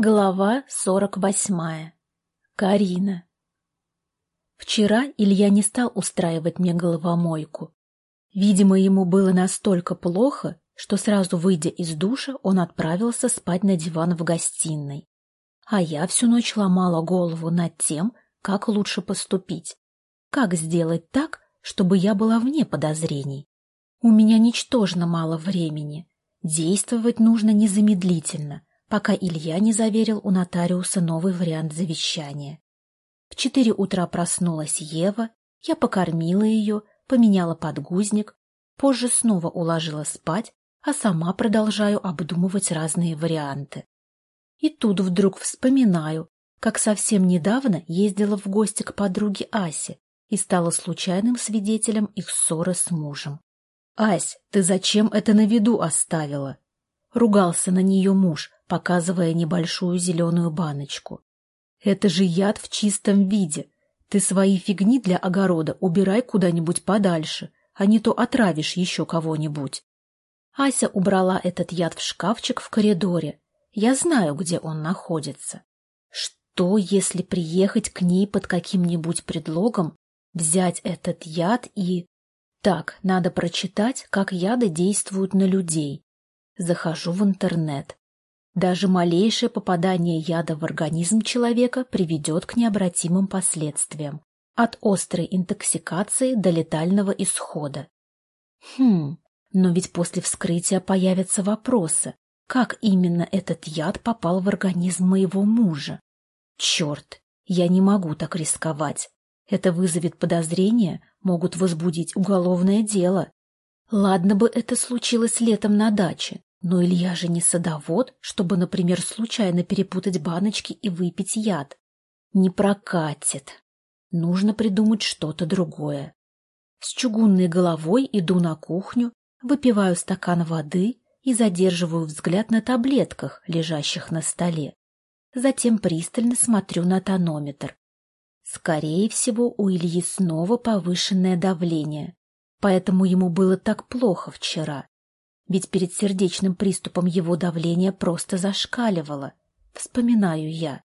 Глава сорок восьмая. Карина. Вчера Илья не стал устраивать мне головомойку. Видимо, ему было настолько плохо, что сразу выйдя из душа, он отправился спать на диван в гостиной. А я всю ночь ломала голову над тем, как лучше поступить. Как сделать так, чтобы я была вне подозрений? У меня ничтожно мало времени. Действовать нужно незамедлительно — пока Илья не заверил у нотариуса новый вариант завещания. В четыре утра проснулась Ева, я покормила ее, поменяла подгузник, позже снова уложила спать, а сама продолжаю обдумывать разные варианты. И тут вдруг вспоминаю, как совсем недавно ездила в гости к подруге Асе и стала случайным свидетелем их ссоры с мужем. «Ась, ты зачем это на виду оставила?» Ругался на нее муж, показывая небольшую зеленую баночку. «Это же яд в чистом виде. Ты свои фигни для огорода убирай куда-нибудь подальше, а не то отравишь еще кого-нибудь». Ася убрала этот яд в шкафчик в коридоре. Я знаю, где он находится. Что, если приехать к ней под каким-нибудь предлогом, взять этот яд и... Так, надо прочитать, как яды действуют на людей. Захожу в интернет. Даже малейшее попадание яда в организм человека приведет к необратимым последствиям, от острой интоксикации до летального исхода. Хм, но ведь после вскрытия появятся вопросы, как именно этот яд попал в организм моего мужа. Черт, я не могу так рисковать. Это вызовет подозрения, могут возбудить уголовное дело. Ладно бы это случилось летом на даче, но Илья же не садовод, чтобы, например, случайно перепутать баночки и выпить яд. Не прокатит. Нужно придумать что-то другое. С чугунной головой иду на кухню, выпиваю стакан воды и задерживаю взгляд на таблетках, лежащих на столе. Затем пристально смотрю на тонометр. Скорее всего, у Ильи снова повышенное давление, поэтому ему было так плохо вчера ведь перед сердечным приступом его давление просто зашкаливало. Вспоминаю я.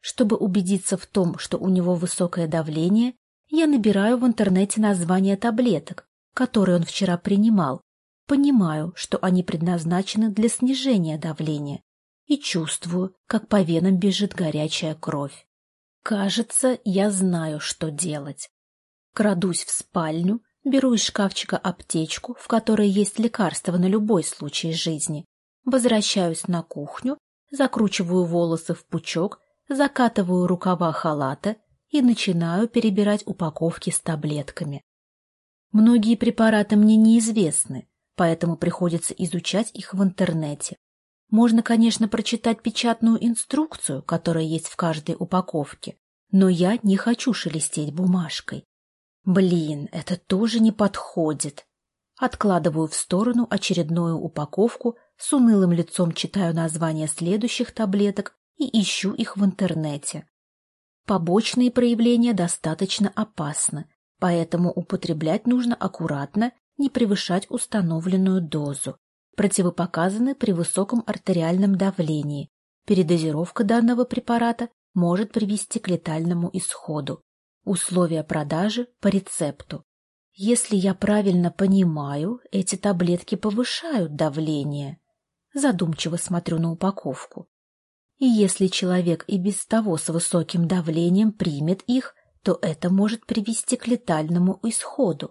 Чтобы убедиться в том, что у него высокое давление, я набираю в интернете название таблеток, которые он вчера принимал, понимаю, что они предназначены для снижения давления, и чувствую, как по венам бежит горячая кровь. Кажется, я знаю, что делать. Крадусь в спальню, Беру из шкафчика аптечку, в которой есть лекарства на любой случай жизни. Возвращаюсь на кухню, закручиваю волосы в пучок, закатываю рукава халата и начинаю перебирать упаковки с таблетками. Многие препараты мне неизвестны, поэтому приходится изучать их в интернете. Можно, конечно, прочитать печатную инструкцию, которая есть в каждой упаковке, но я не хочу шелестеть бумажкой. Блин, это тоже не подходит. Откладываю в сторону очередную упаковку, с унылым лицом читаю названия следующих таблеток и ищу их в интернете. Побочные проявления достаточно опасны, поэтому употреблять нужно аккуратно, не превышать установленную дозу. Противопоказаны при высоком артериальном давлении. Передозировка данного препарата может привести к летальному исходу. Условия продажи по рецепту. Если я правильно понимаю, эти таблетки повышают давление. Задумчиво смотрю на упаковку. И если человек и без того с высоким давлением примет их, то это может привести к летальному исходу.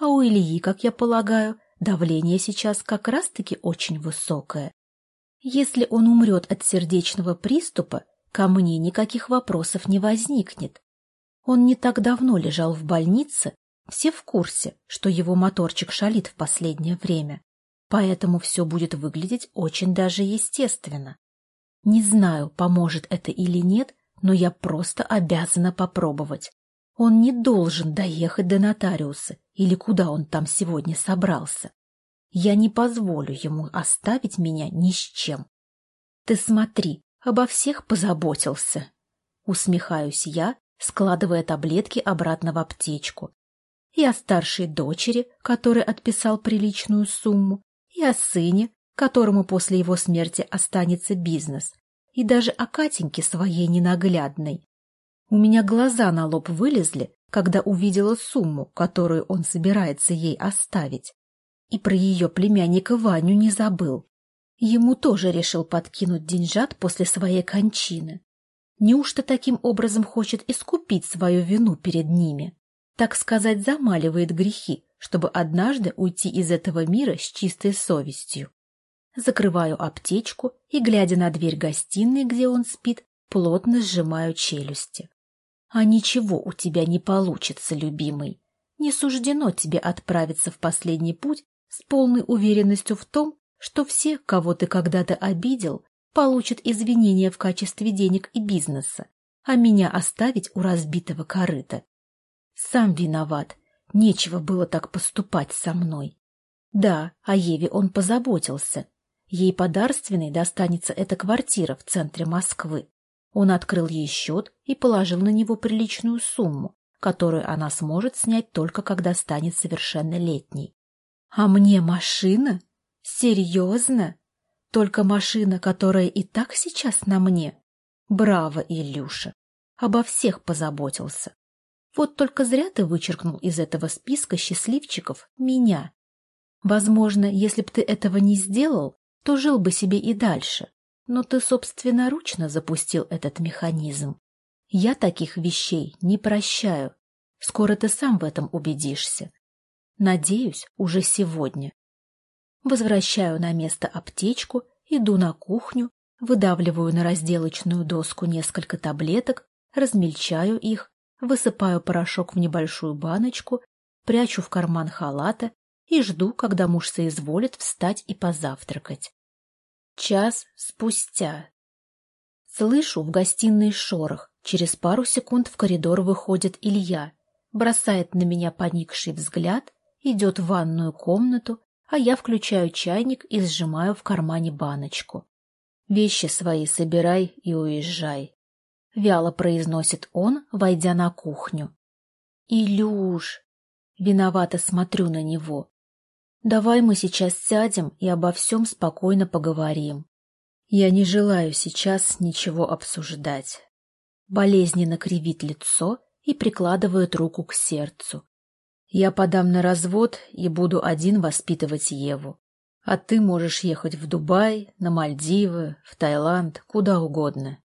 А у Ильи, как я полагаю, давление сейчас как раз-таки очень высокое. Если он умрет от сердечного приступа, ко мне никаких вопросов не возникнет. Он не так давно лежал в больнице, все в курсе, что его моторчик шалит в последнее время, поэтому все будет выглядеть очень даже естественно. Не знаю, поможет это или нет, но я просто обязана попробовать. Он не должен доехать до нотариуса или куда он там сегодня собрался. Я не позволю ему оставить меня ни с чем. Ты смотри, обо всех позаботился. Усмехаюсь я, складывая таблетки обратно в аптечку. И о старшей дочери, который отписал приличную сумму, и о сыне, которому после его смерти останется бизнес, и даже о Катеньке своей ненаглядной. У меня глаза на лоб вылезли, когда увидела сумму, которую он собирается ей оставить. И про ее племянника Ваню не забыл. Ему тоже решил подкинуть деньжат после своей кончины. Неужто таким образом хочет искупить свою вину перед ними? Так сказать, замаливает грехи, чтобы однажды уйти из этого мира с чистой совестью. Закрываю аптечку и, глядя на дверь гостиной, где он спит, плотно сжимаю челюсти. А ничего у тебя не получится, любимый. Не суждено тебе отправиться в последний путь с полной уверенностью в том, что все, кого ты когда-то обидел, получат извинения в качестве денег и бизнеса, а меня оставить у разбитого корыта. Сам виноват, нечего было так поступать со мной. Да, о Еве он позаботился. Ей подарственной достанется эта квартира в центре Москвы. Он открыл ей счет и положил на него приличную сумму, которую она сможет снять только когда станет совершеннолетней. А мне машина? Серьезно? Только машина, которая и так сейчас на мне? Браво, Илюша! Обо всех позаботился. Вот только зря ты вычеркнул из этого списка счастливчиков меня. Возможно, если б ты этого не сделал, то жил бы себе и дальше. Но ты собственноручно запустил этот механизм. Я таких вещей не прощаю. Скоро ты сам в этом убедишься. Надеюсь, уже сегодня. Возвращаю на место аптечку, иду на кухню, выдавливаю на разделочную доску несколько таблеток, размельчаю их, высыпаю порошок в небольшую баночку, прячу в карман халата и жду, когда муж соизволит встать и позавтракать. Час спустя. Слышу в гостиной шорох. Через пару секунд в коридор выходит Илья, бросает на меня поникший взгляд идет в ванную комнату, а я включаю чайник и сжимаю в кармане баночку. «Вещи свои собирай и уезжай», — вяло произносит он, войдя на кухню. «Илюш!» — виновато смотрю на него. «Давай мы сейчас сядем и обо всем спокойно поговорим. Я не желаю сейчас ничего обсуждать». Болезненно кривит лицо и прикладывает руку к сердцу. Я подам на развод и буду один воспитывать Еву. А ты можешь ехать в Дубай, на Мальдивы, в Таиланд, куда угодно.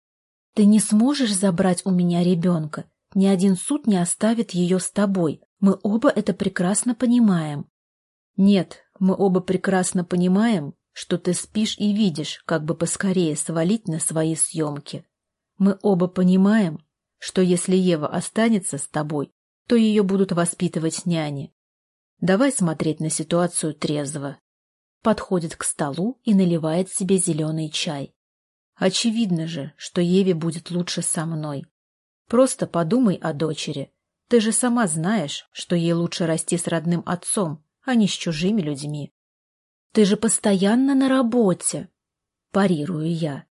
Ты не сможешь забрать у меня ребенка. Ни один суд не оставит ее с тобой. Мы оба это прекрасно понимаем. Нет, мы оба прекрасно понимаем, что ты спишь и видишь, как бы поскорее свалить на свои съемки. Мы оба понимаем, что если Ева останется с тобой, то ее будут воспитывать няни. Давай смотреть на ситуацию трезво. Подходит к столу и наливает себе зеленый чай. Очевидно же, что Еве будет лучше со мной. Просто подумай о дочери. Ты же сама знаешь, что ей лучше расти с родным отцом, а не с чужими людьми. Ты же постоянно на работе. Парирую я.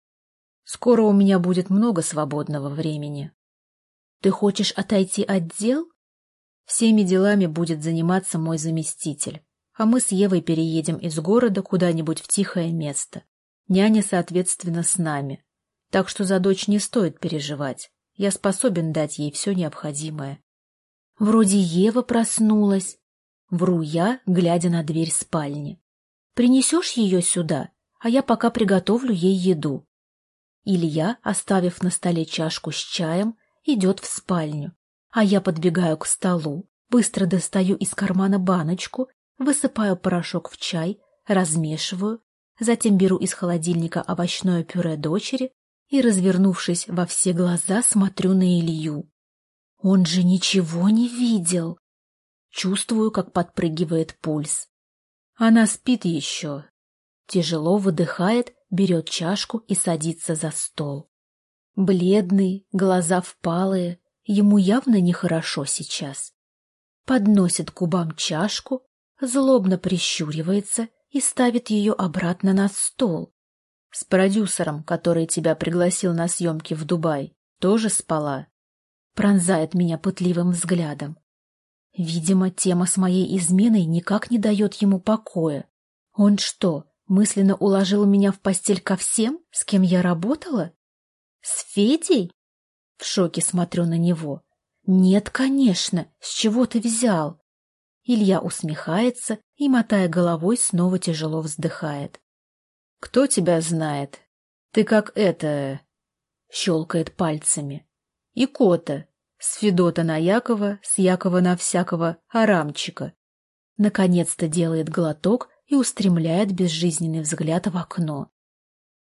Скоро у меня будет много свободного времени. Ты хочешь отойти от дел? Всеми делами будет заниматься мой заместитель, а мы с Евой переедем из города куда-нибудь в тихое место. Няня, соответственно, с нами. Так что за дочь не стоит переживать. Я способен дать ей все необходимое. Вроде Ева проснулась. Вру я, глядя на дверь спальни. Принесешь ее сюда, а я пока приготовлю ей еду. Илья, оставив на столе чашку с чаем, идет в спальню, а я подбегаю к столу, быстро достаю из кармана баночку, высыпаю порошок в чай, размешиваю, затем беру из холодильника овощное пюре дочери и, развернувшись во все глаза, смотрю на Илью. Он же ничего не видел. Чувствую, как подпрыгивает пульс. Она спит еще. Тяжело выдыхает, берет чашку и садится за стол. Бледный, глаза впалые, Ему явно нехорошо сейчас. Подносит к губам чашку, злобно прищуривается и ставит ее обратно на стол. С продюсером, который тебя пригласил на съемки в Дубай, тоже спала. Пронзает меня пытливым взглядом. Видимо, тема с моей изменой никак не дает ему покоя. Он что, мысленно уложил меня в постель ко всем, с кем я работала? С Федей? В шоке смотрю на него. Нет, конечно, с чего ты взял? Илья усмехается и, мотая головой, снова тяжело вздыхает. «Кто тебя знает? Ты как это...» — щелкает пальцами. «Икота, с Федота на Якова, с Якова на всякого Арамчика». Наконец-то делает глоток и устремляет безжизненный взгляд в окно.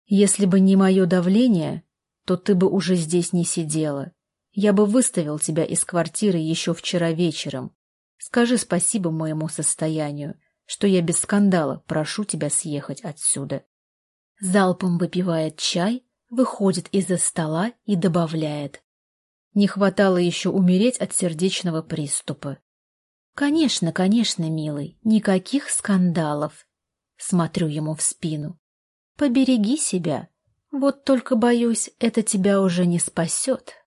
«Если бы не мое давление, то ты бы уже здесь не сидела. Я бы выставил тебя из квартиры еще вчера вечером, Скажи спасибо моему состоянию, что я без скандала прошу тебя съехать отсюда. Залпом выпивает чай, выходит из-за стола и добавляет. Не хватало еще умереть от сердечного приступа. Конечно, конечно, милый, никаких скандалов. Смотрю ему в спину. Побереги себя. Вот только, боюсь, это тебя уже не спасет.